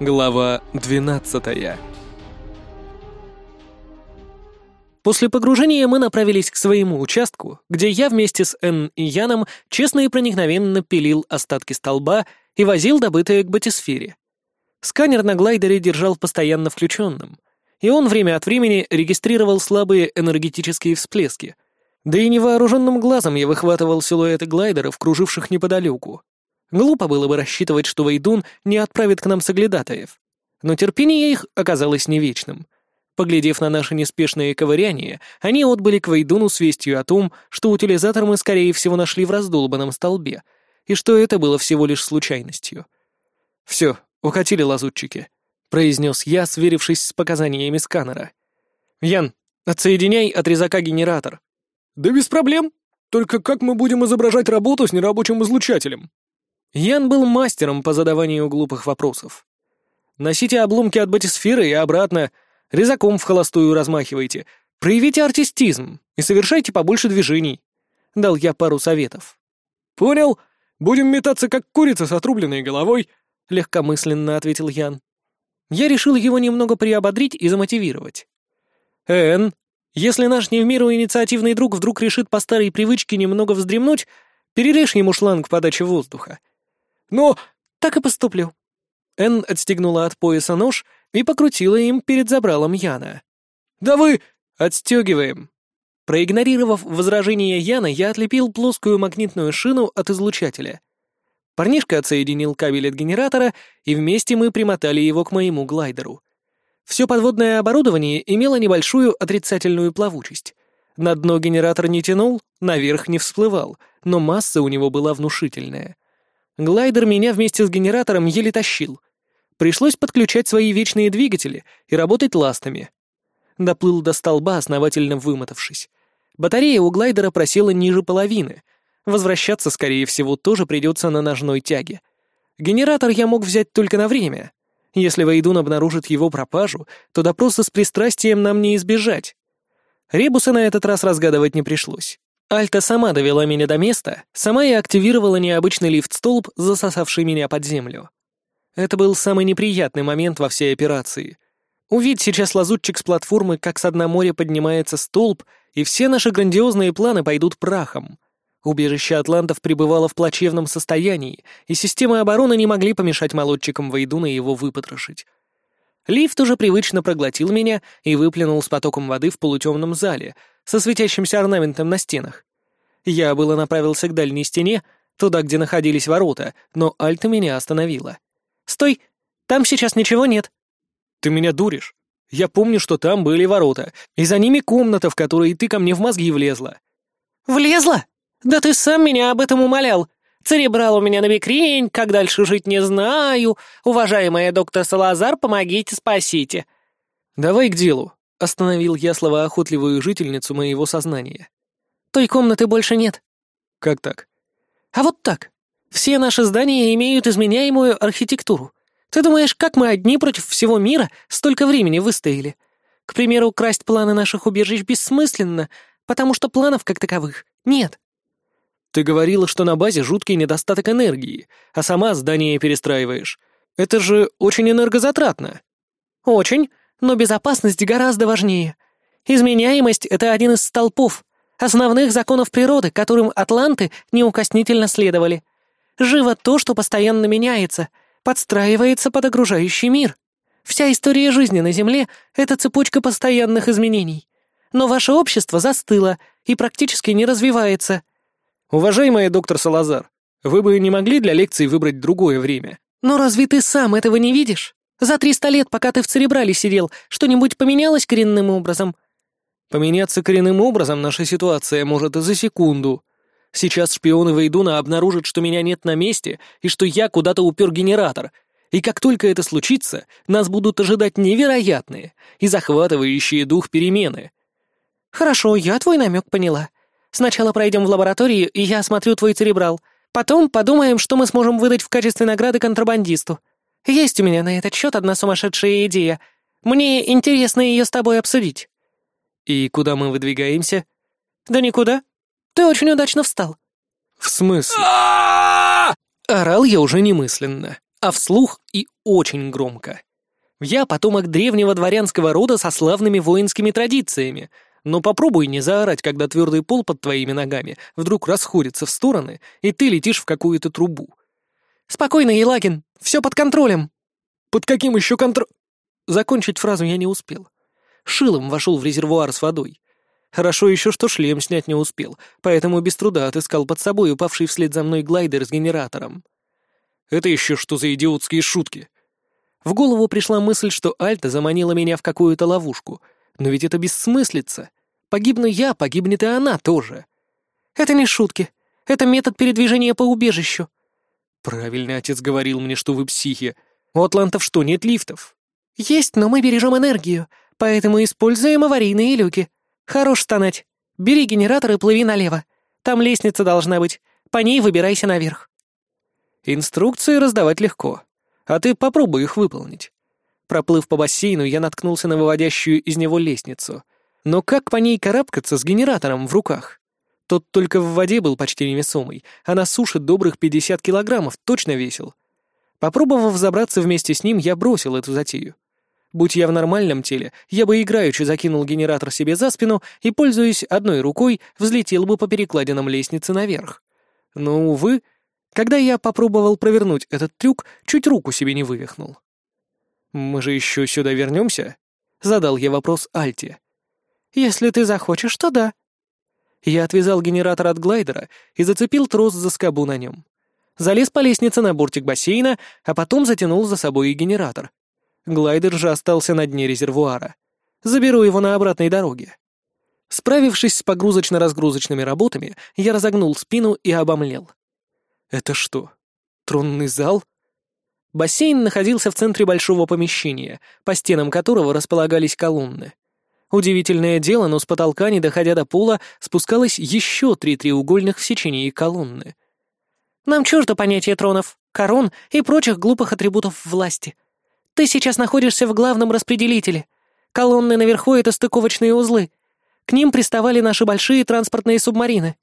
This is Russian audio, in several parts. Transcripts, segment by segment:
Глава 12 После погружения мы направились к своему участку, где я вместе с Н и Яном честно и проникновенно пилил остатки столба и возил добытое к батисфере. Сканер на глайдере держал постоянно включенным, и он время от времени регистрировал слабые энергетические всплески. Да и невооруженным глазом я выхватывал силуэты глайдеров, круживших неподалеку. Глупо было бы рассчитывать, что Вейдун не отправит к нам соглядатаев. Но терпение их оказалось не вечным. Поглядев на наши неспешные ковыряния, они отбыли к Вейдуну с вестью о том, что утилизатор мы, скорее всего, нашли в раздолбанном столбе, и что это было всего лишь случайностью. «Все, укатили лазутчики», — произнес я, сверившись с показаниями сканера. «Ян, отсоединяй от резака генератор». «Да без проблем. Только как мы будем изображать работу с нерабочим излучателем?» Ян был мастером по задаванию глупых вопросов. Носите обломки от батисферы и обратно, резаком в холостую размахивайте, проявите артистизм и совершайте побольше движений. Дал я пару советов. «Понял. Будем метаться, как курица с отрубленной головой», — легкомысленно ответил Ян. Я решил его немного приободрить и замотивировать. «Эн, если наш не в меру инициативный друг вдруг решит по старой привычке немного вздремнуть, перережь ему шланг подачи воздуха. Но так и поступлю». Энн отстегнула от пояса нож и покрутила им перед забралом Яна. «Да вы...» «Отстегиваем». Проигнорировав возражение Яна, я отлепил плоскую магнитную шину от излучателя. Парнишка отсоединил кабель от генератора, и вместе мы примотали его к моему глайдеру. Все подводное оборудование имело небольшую отрицательную плавучесть. На дно генератор не тянул, наверх не всплывал, но масса у него была внушительная — Глайдер меня вместе с генератором еле тащил. Пришлось подключать свои вечные двигатели и работать ластами. Доплыл до столба, основательно вымотавшись. Батарея у глайдера просела ниже половины. Возвращаться, скорее всего, тоже придется на ножной тяге. Генератор я мог взять только на время. Если Вейдун обнаружит его пропажу, то допроса с пристрастием нам не избежать. Ребуса на этот раз разгадывать не пришлось. Альта сама довела меня до места, сама и активировала необычный лифт-столб, засосавший меня под землю. Это был самый неприятный момент во всей операции. Увидеть сейчас лазутчик с платформы, как с дна моря поднимается столб, и все наши грандиозные планы пойдут прахом. Убежище атлантов пребывало в плачевном состоянии, и системы обороны не могли помешать молодчикам Вейдуна его выпотрошить. Лифт уже привычно проглотил меня и выплюнул с потоком воды в полутемном зале — со светящимся орнаментом на стенах. Я было направился к дальней стене, туда, где находились ворота, но Альта меня остановила. «Стой! Там сейчас ничего нет!» «Ты меня дуришь? Я помню, что там были ворота, и за ними комната, в которой ты ко мне в мозги влезла». «Влезла? Да ты сам меня об этом умолял! Церебрал у меня на бекрень, как дальше жить не знаю. Уважаемая доктор Салазар, помогите, спасите!» «Давай к делу. Остановил я словоохотливую жительницу моего сознания. «Той комнаты больше нет». «Как так?» «А вот так. Все наши здания имеют изменяемую архитектуру. Ты думаешь, как мы одни против всего мира столько времени выстояли? К примеру, красть планы наших убежищ бессмысленно, потому что планов как таковых нет». «Ты говорила, что на базе жуткий недостаток энергии, а сама здание перестраиваешь. Это же очень энергозатратно». «Очень, но безопасность гораздо важнее. Изменяемость — это один из столпов, основных законов природы, которым атланты неукоснительно следовали. Живо то, что постоянно меняется, подстраивается под окружающий мир. Вся история жизни на Земле — это цепочка постоянных изменений. Но ваше общество застыло и практически не развивается. Уважаемая доктор Салазар, вы бы не могли для лекции выбрать другое время? Но разве ты сам этого не видишь? За триста лет, пока ты в Церебрале сидел, что-нибудь поменялось коренным образом?» «Поменяться коренным образом наша ситуация может и за секунду. Сейчас шпионы Вейдуна обнаружат, что меня нет на месте и что я куда-то упер генератор. И как только это случится, нас будут ожидать невероятные и захватывающие дух перемены». «Хорошо, я твой намек поняла. Сначала пройдем в лабораторию, и я осмотрю твой Церебрал. Потом подумаем, что мы сможем выдать в качестве награды контрабандисту. Есть у меня на этот счет одна сумасшедшая идея. Мне интересно ее с тобой обсудить». «И куда мы выдвигаемся?» «Да никуда. Ты очень удачно встал». «В смысле?» Орал я уже немысленно. а вслух и очень громко. Я потомок древнего дворянского рода со славными воинскими традициями, но попробуй не заорать, когда твердый пол под твоими ногами вдруг расходится в стороны, и ты летишь в какую-то трубу. «Спокойно, Елагин, все под контролем». «Под каким еще контр...» Закончить фразу я не успел. Шилом вошел в резервуар с водой. Хорошо еще, что шлем снять не успел, поэтому без труда отыскал под собой упавший вслед за мной глайдер с генератором. Это еще что за идиотские шутки? В голову пришла мысль, что Альта заманила меня в какую-то ловушку. Но ведь это бессмыслица. Погибну я, погибнет и она тоже. Это не шутки. Это метод передвижения по убежищу. Правильно отец говорил мне, что вы психи. У атлантов что, нет лифтов? Есть, но мы бережем энергию, поэтому используем аварийные люки. Хорош стонать. Бери генератор и плыви налево. Там лестница должна быть. По ней выбирайся наверх. Инструкции раздавать легко. А ты попробуй их выполнить. Проплыв по бассейну, я наткнулся на выводящую из него лестницу. Но как по ней карабкаться с генератором в руках? Тот только в воде был почти невесомый, а на суше добрых 50 килограммов точно весил. Попробовав забраться вместе с ним, я бросил эту затею. Будь я в нормальном теле, я бы играючи закинул генератор себе за спину и, пользуясь одной рукой, взлетел бы по перекладинам лестницы наверх. Но, увы, когда я попробовал провернуть этот трюк, чуть руку себе не вывихнул. «Мы же еще сюда вернемся?» — задал я вопрос Альте. «Если ты захочешь, то да». Я отвязал генератор от глайдера и зацепил трос за скобу на нем. Залез по лестнице на бортик бассейна, а потом затянул за собой и генератор. Глайдер же остался на дне резервуара. Заберу его на обратной дороге. Справившись с погрузочно-разгрузочными работами, я разогнул спину и обомлел. Это что, тронный зал? Бассейн находился в центре большого помещения, по стенам которого располагались колонны. Удивительное дело, но с потолка, не доходя до пола, спускалось еще три треугольных в сечении колонны. «Нам чуждо понятие тронов, корон и прочих глупых атрибутов власти. Ты сейчас находишься в главном распределителе. Колонны наверху — это стыковочные узлы. К ним приставали наши большие транспортные субмарины.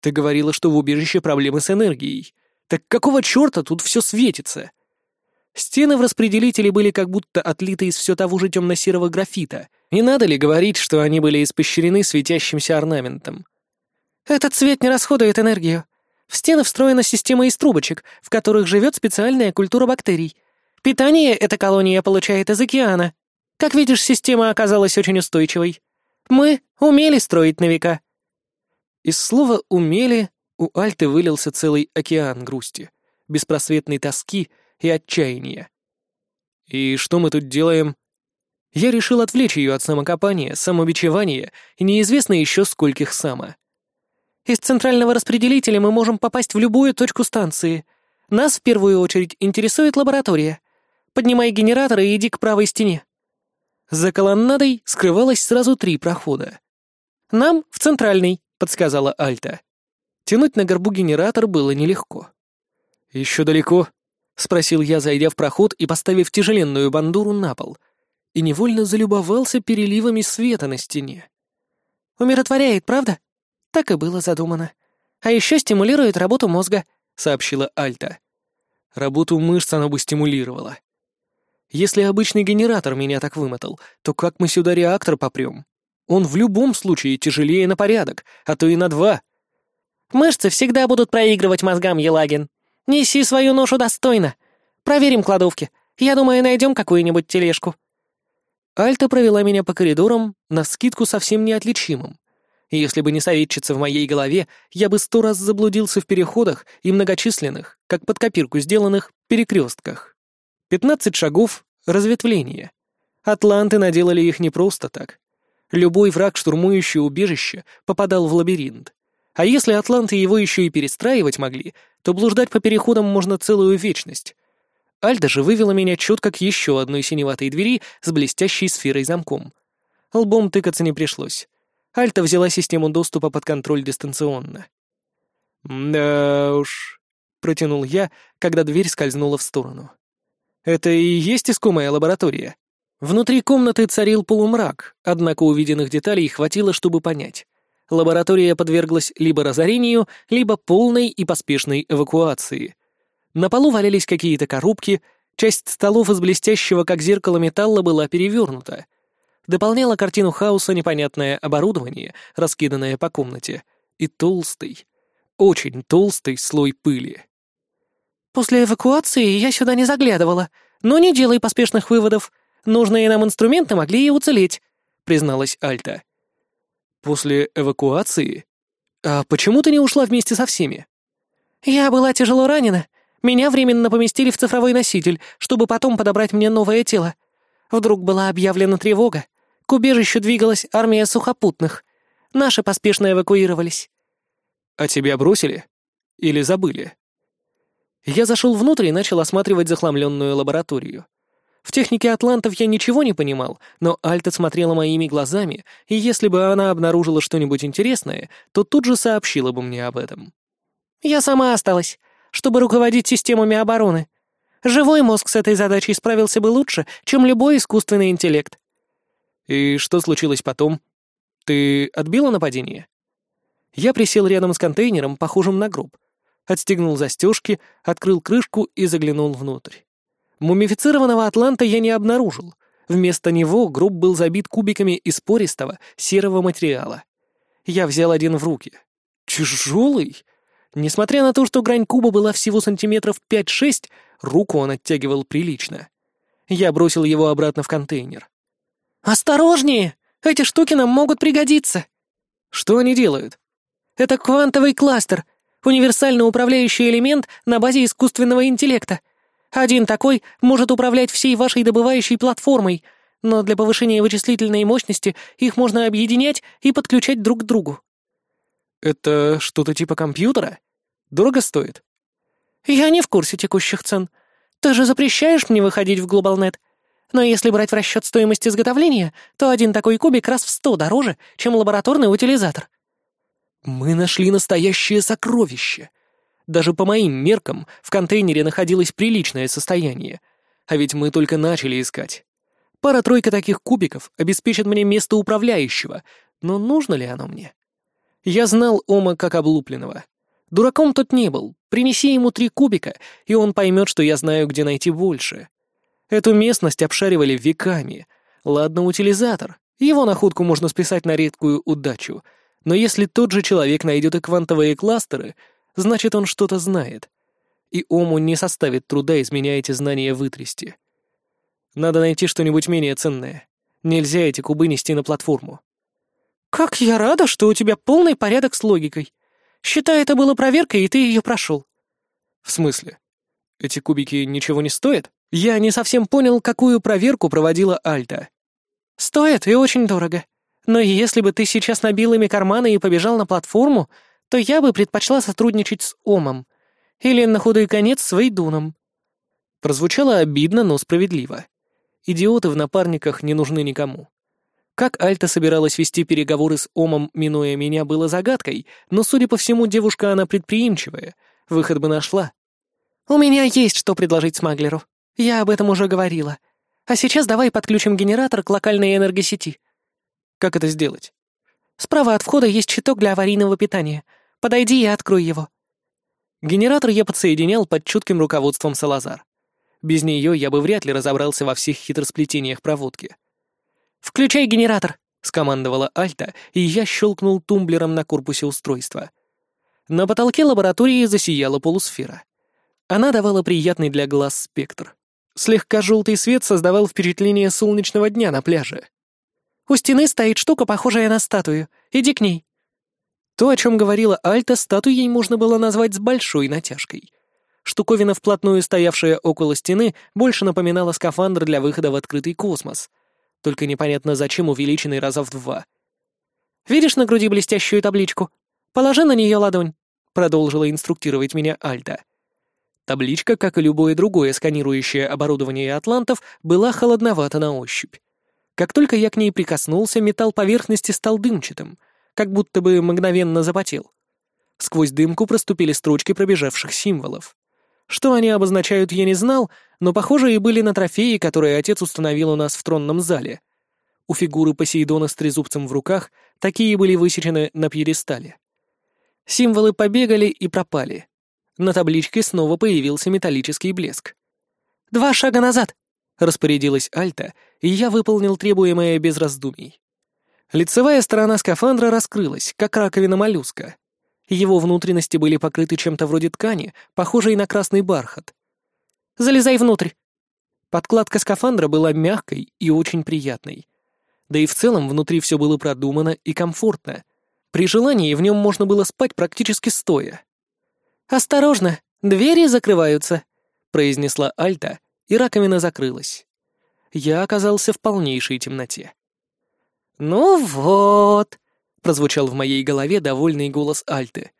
Ты говорила, что в убежище проблемы с энергией. Так какого черта тут все светится? Стены в распределителе были как будто отлиты из все того же темно-серого графита. Не надо ли говорить, что они были испещрены светящимся орнаментом? Этот цвет не расходует энергию. В стены встроена система из трубочек, в которых живет специальная культура бактерий. Питание эта колония получает из океана. Как видишь, система оказалась очень устойчивой. Мы умели строить на века. Из слова «умели» у Альты вылился целый океан грусти, беспросветной тоски и отчаяния. «И что мы тут делаем?» Я решил отвлечь ее от самокопания, самобичевания и неизвестно еще скольких сама. «Из центрального распределителя мы можем попасть в любую точку станции. Нас в первую очередь интересует лаборатория. Поднимай генератор и иди к правой стене». За колоннадой скрывалось сразу три прохода. «Нам в центральный», — подсказала Альта. Тянуть на горбу генератор было нелегко. «Еще далеко?» — спросил я, зайдя в проход и поставив тяжеленную бандуру на пол, и невольно залюбовался переливами света на стене. «Умиротворяет, правда?» Так и было задумано. А еще стимулирует работу мозга», — сообщила Альта. «Работу мышц она бы стимулировала. Если обычный генератор меня так вымотал, то как мы сюда реактор попрем?» Он в любом случае тяжелее на порядок, а то и на два. Мышцы всегда будут проигрывать мозгам, Елагин. Неси свою ношу достойно. Проверим кладовки. Я думаю, найдем какую-нибудь тележку. Альта провела меня по коридорам, на скидку совсем неотличимым. Если бы не советчица в моей голове, я бы сто раз заблудился в переходах и многочисленных, как под копирку сделанных, перекрестках. Пятнадцать шагов — разветвление. Атланты наделали их не просто так. Любой враг, штурмующий убежище, попадал в лабиринт. А если атланты его еще и перестраивать могли, то блуждать по переходам можно целую вечность. Альда же вывела меня четко к еще одной синеватой двери с блестящей сферой замком. Лбом тыкаться не пришлось. Альта взяла систему доступа под контроль дистанционно. «Да уж», — протянул я, когда дверь скользнула в сторону. «Это и есть искомая лаборатория?» Внутри комнаты царил полумрак, однако увиденных деталей хватило, чтобы понять. Лаборатория подверглась либо разорению, либо полной и поспешной эвакуации. На полу валялись какие-то коробки, часть столов из блестящего, как зеркало металла, была перевернута. Дополняло картину хаоса непонятное оборудование, раскиданное по комнате, и толстый, очень толстый слой пыли. «После эвакуации я сюда не заглядывала, но не делай поспешных выводов. Нужные нам инструменты могли и уцелеть», — призналась Альта. «После эвакуации? А почему ты не ушла вместе со всеми?» «Я была тяжело ранена. Меня временно поместили в цифровой носитель, чтобы потом подобрать мне новое тело. Вдруг была объявлена тревога. К убежищу двигалась армия сухопутных. Наши поспешно эвакуировались. А тебя бросили? Или забыли? Я зашел внутрь и начал осматривать захламленную лабораторию. В технике атлантов я ничего не понимал, но Альта смотрела моими глазами, и если бы она обнаружила что-нибудь интересное, то тут же сообщила бы мне об этом. «Я сама осталась, чтобы руководить системами обороны. Живой мозг с этой задачей справился бы лучше, чем любой искусственный интеллект. «И что случилось потом? Ты отбила нападение?» Я присел рядом с контейнером, похожим на гроб. Отстегнул застежки, открыл крышку и заглянул внутрь. Мумифицированного атланта я не обнаружил. Вместо него гроб был забит кубиками из пористого серого материала. Я взял один в руки. Тяжелый. Несмотря на то, что грань куба была всего сантиметров 5-6, руку он оттягивал прилично. Я бросил его обратно в контейнер. «Осторожнее! Эти штуки нам могут пригодиться!» «Что они делают?» «Это квантовый кластер, универсальный управляющий элемент на базе искусственного интеллекта. Один такой может управлять всей вашей добывающей платформой, но для повышения вычислительной мощности их можно объединять и подключать друг к другу». «Это что-то типа компьютера? Дорого стоит?» «Я не в курсе текущих цен. Ты же запрещаешь мне выходить в GlobalNet. Но если брать в расчет стоимость изготовления, то один такой кубик раз в сто дороже, чем лабораторный утилизатор. Мы нашли настоящее сокровище. Даже по моим меркам в контейнере находилось приличное состояние. А ведь мы только начали искать. Пара-тройка таких кубиков обеспечит мне место управляющего, но нужно ли оно мне? Я знал Ома как облупленного. Дураком тот не был. Принеси ему три кубика, и он поймет, что я знаю, где найти больше. Эту местность обшаривали веками. Ладно, утилизатор. Его находку можно списать на редкую удачу. Но если тот же человек найдет и квантовые кластеры, значит, он что-то знает. И Ому не составит труда из меня эти знания вытрясти. Надо найти что-нибудь менее ценное. Нельзя эти кубы нести на платформу. «Как я рада, что у тебя полный порядок с логикой. Считай, это было проверкой, и ты ее прошел». «В смысле? Эти кубики ничего не стоят?» Я не совсем понял, какую проверку проводила Альта. «Стоит и очень дорого. Но если бы ты сейчас набил ими карманы и побежал на платформу, то я бы предпочла сотрудничать с Омом. Или, на худой конец, с Вейдуном». Прозвучало обидно, но справедливо. Идиоты в напарниках не нужны никому. Как Альта собиралась вести переговоры с Омом, минуя меня, было загадкой, но, судя по всему, девушка она предприимчивая, выход бы нашла. «У меня есть что предложить Смаглеру», «Я об этом уже говорила. А сейчас давай подключим генератор к локальной энергосети». «Как это сделать?» «Справа от входа есть щиток для аварийного питания. Подойди и открой его». Генератор я подсоединял под чутким руководством Салазар. Без нее я бы вряд ли разобрался во всех хитросплетениях проводки. «Включай генератор», — скомандовала Альта, и я щелкнул тумблером на корпусе устройства. На потолке лаборатории засияла полусфера. Она давала приятный для глаз спектр. Слегка желтый свет создавал впечатление солнечного дня на пляже. «У стены стоит штука, похожая на статую. Иди к ней». То, о чем говорила Альта, статуей можно было назвать с большой натяжкой. Штуковина, вплотную стоявшая около стены, больше напоминала скафандр для выхода в открытый космос. Только непонятно, зачем увеличенный раза в два. «Видишь на груди блестящую табличку? Положи на нее ладонь», — продолжила инструктировать меня Альта. Табличка, как и любое другое сканирующее оборудование атлантов, была холодновата на ощупь. Как только я к ней прикоснулся, металл поверхности стал дымчатым, как будто бы мгновенно запотел. Сквозь дымку проступили строчки пробежавших символов. Что они обозначают, я не знал, но похожие были на трофеи, которые отец установил у нас в тронном зале. У фигуры Посейдона с трезубцем в руках такие были высечены на пьедестале. Символы побегали и пропали. На табличке снова появился металлический блеск. «Два шага назад!» — распорядилась Альта, и я выполнил требуемое без раздумий. Лицевая сторона скафандра раскрылась, как раковина моллюска. Его внутренности были покрыты чем-то вроде ткани, похожей на красный бархат. «Залезай внутрь!» Подкладка скафандра была мягкой и очень приятной. Да и в целом внутри все было продумано и комфортно. При желании в нем можно было спать практически стоя. «Осторожно, двери закрываются», — произнесла Альта, и раковина закрылась. Я оказался в полнейшей темноте. «Ну вот», — прозвучал в моей голове довольный голос Альты.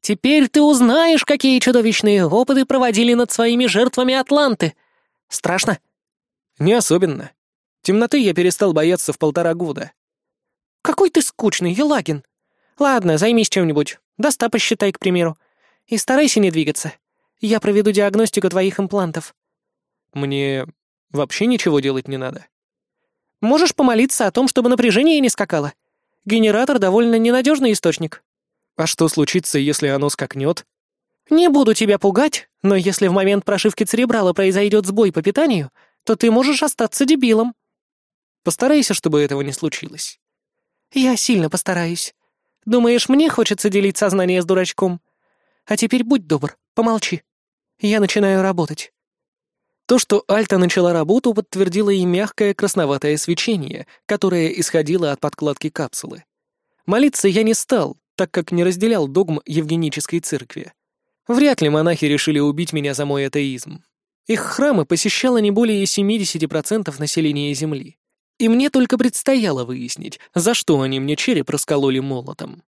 «Теперь ты узнаешь, какие чудовищные опыты проводили над своими жертвами Атланты. Страшно?» «Не особенно. Темноты я перестал бояться в полтора года». «Какой ты скучный, Елагин. Ладно, займись чем-нибудь. Доста посчитай, к примеру. И старайся не двигаться. Я проведу диагностику твоих имплантов». «Мне вообще ничего делать не надо?» «Можешь помолиться о том, чтобы напряжение не скакало. Генератор довольно ненадежный источник». «А что случится, если оно скакнет?» «Не буду тебя пугать, но если в момент прошивки церебрала произойдет сбой по питанию, то ты можешь остаться дебилом». «Постарайся, чтобы этого не случилось». «Я сильно постараюсь. Думаешь, мне хочется делить сознание с дурачком? А теперь будь добр, помолчи. Я начинаю работать». То, что Альта начала работу, подтвердило и мягкое красноватое свечение, которое исходило от подкладки капсулы. Молиться я не стал, так как не разделял догм Евгенической церкви. Вряд ли монахи решили убить меня за мой атеизм. Их храмы посещало не более 70% населения Земли. И мне только предстояло выяснить, за что они мне череп раскололи молотом.